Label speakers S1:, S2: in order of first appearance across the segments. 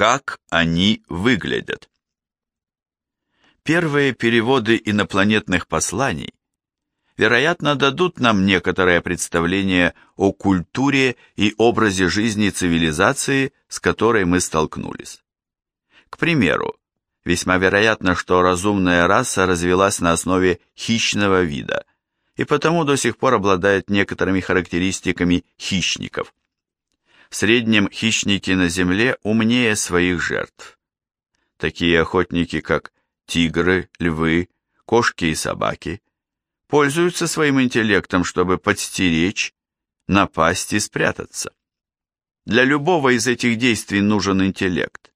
S1: Как они выглядят? Первые переводы инопланетных посланий вероятно, дадут нам некоторое представление о культуре и образе жизни цивилизации, с которой мы столкнулись. К примеру, весьма вероятно, что разумная раса развилась на основе хищного вида и потому до сих пор обладает некоторыми характеристиками хищников. В среднем хищники на Земле умнее своих жертв. Такие охотники, как тигры, львы, кошки и собаки, пользуются своим интеллектом, чтобы подстеречь, напасть и спрятаться. Для любого из этих действий нужен интеллект.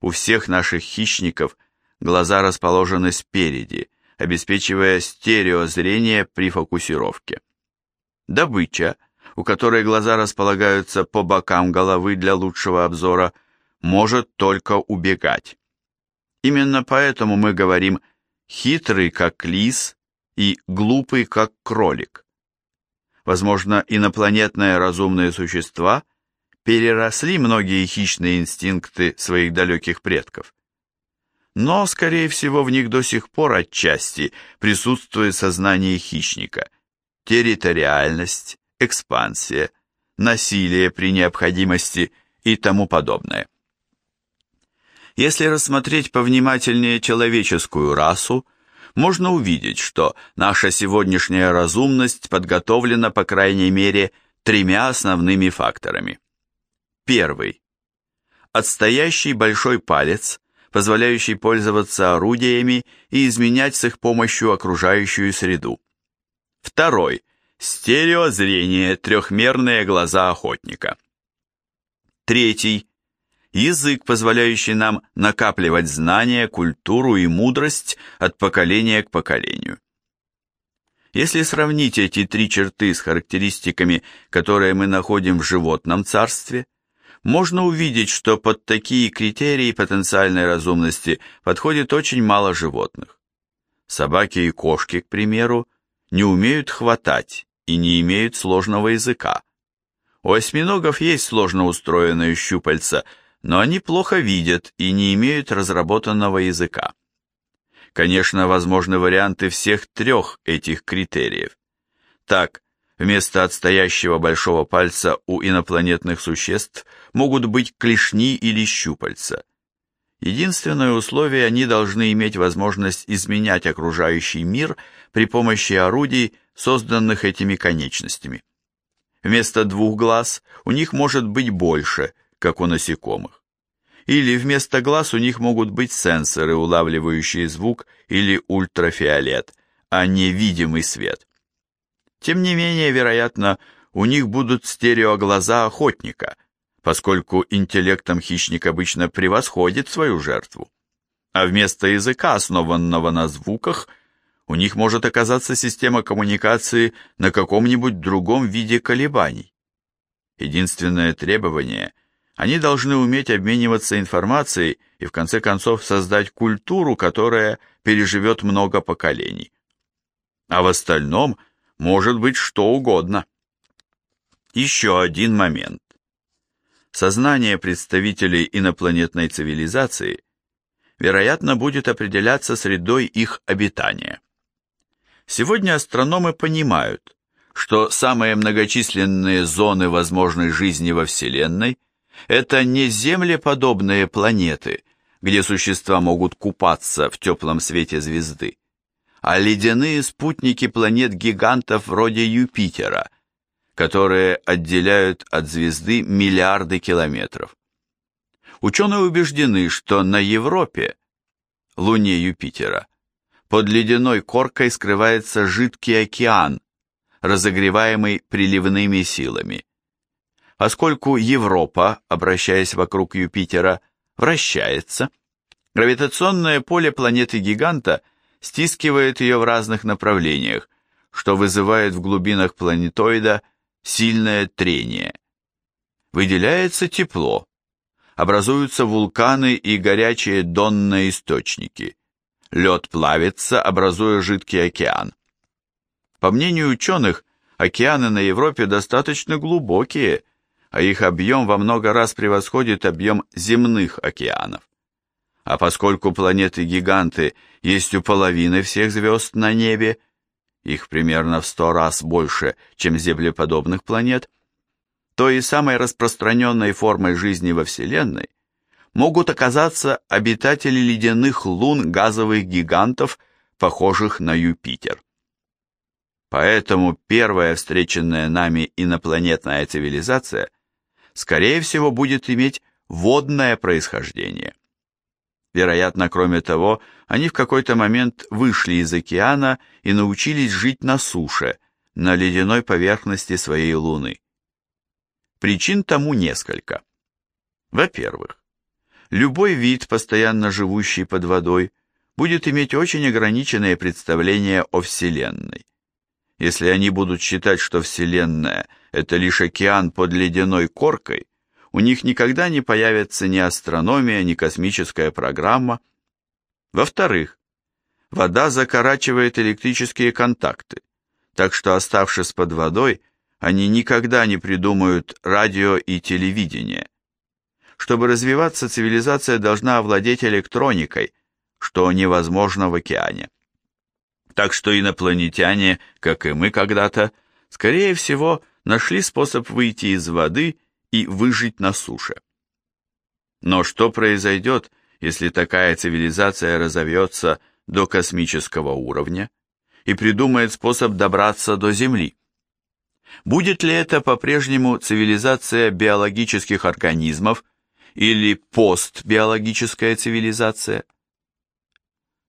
S1: У всех наших хищников глаза расположены спереди, обеспечивая стереозрение при фокусировке. Добыча, у которой глаза располагаются по бокам головы для лучшего обзора, может только убегать. Именно поэтому мы говорим «хитрый, как лис, и глупый, как кролик. Возможно, инопланетные разумные существа переросли многие хищные инстинкты своих далеких предков. Но, скорее всего, в них до сих пор отчасти присутствует сознание хищника, территориальность, экспансия, насилие при необходимости и тому подобное. Если рассмотреть повнимательнее человеческую расу, можно увидеть, что наша сегодняшняя разумность подготовлена, по крайней мере, тремя основными факторами. Первый. Отстоящий большой палец, позволяющий пользоваться орудиями и изменять с их помощью окружающую среду. Второй. Стереозрение, трехмерные глаза охотника. Третий язык, позволяющий нам накапливать знания, культуру и мудрость от поколения к поколению. Если сравнить эти три черты с характеристиками, которые мы находим в животном царстве, можно увидеть, что под такие критерии потенциальной разумности подходит очень мало животных. Собаки и кошки, к примеру, не умеют хватать и не имеют сложного языка. У осьминогов есть сложно устроенные щупальца – но они плохо видят и не имеют разработанного языка. Конечно, возможны варианты всех трех этих критериев. Так, вместо отстоящего большого пальца у инопланетных существ могут быть клешни или щупальца. Единственное условие, они должны иметь возможность изменять окружающий мир при помощи орудий, созданных этими конечностями. Вместо двух глаз у них может быть больше – как у насекомых. Или вместо глаз у них могут быть сенсоры, улавливающие звук или ультрафиолет, а не видимый свет. Тем не менее, вероятно, у них будут стереоглаза охотника, поскольку интеллектом хищник обычно превосходит свою жертву. А вместо языка, основанного на звуках, у них может оказаться система коммуникации на каком-нибудь другом виде колебаний. Единственное требование – они должны уметь обмениваться информацией и в конце концов создать культуру, которая переживет много поколений. А в остальном может быть что угодно. Еще один момент. Сознание представителей инопланетной цивилизации, вероятно, будет определяться средой их обитания. Сегодня астрономы понимают, что самые многочисленные зоны возможной жизни во Вселенной – это не землеподобные планеты, где существа могут купаться в теплом свете звезды, а ледяные спутники планет-гигантов вроде Юпитера, которые отделяют от звезды миллиарды километров. Ученые убеждены, что на Европе, Луне Юпитера, под ледяной коркой скрывается жидкий океан, разогреваемый приливными силами. Поскольку Европа, обращаясь вокруг Юпитера, вращается, гравитационное поле планеты-гиганта стискивает ее в разных направлениях, что вызывает в глубинах планетоида сильное трение. Выделяется тепло, образуются вулканы и горячие донные источники. Лед плавится, образуя жидкий океан. По мнению ученых, океаны на Европе достаточно глубокие, а их объем во много раз превосходит объем земных океанов. А поскольку планеты-гиганты есть у половины всех звезд на небе, их примерно в сто раз больше, чем землеподобных планет, то и самой распространенной формой жизни во Вселенной могут оказаться обитатели ледяных лун газовых гигантов, похожих на Юпитер. Поэтому первая встреченная нами инопланетная цивилизация, скорее всего, будет иметь водное происхождение. Вероятно, кроме того, они в какой-то момент вышли из океана и научились жить на суше, на ледяной поверхности своей Луны. Причин тому несколько. Во-первых, любой вид, постоянно живущий под водой, будет иметь очень ограниченное представление о Вселенной. Если они будут считать, что Вселенная – это лишь океан под ледяной коркой, у них никогда не появится ни астрономия, ни космическая программа. Во-вторых, вода закорачивает электрические контакты, так что, оставшись под водой, они никогда не придумают радио и телевидение. Чтобы развиваться, цивилизация должна овладеть электроникой, что невозможно в океане. Так что инопланетяне, как и мы когда-то, скорее всего, нашли способ выйти из воды и выжить на суше. Но что произойдет, если такая цивилизация разовьется до космического уровня и придумает способ добраться до Земли? Будет ли это по-прежнему цивилизация биологических организмов или постбиологическая цивилизация –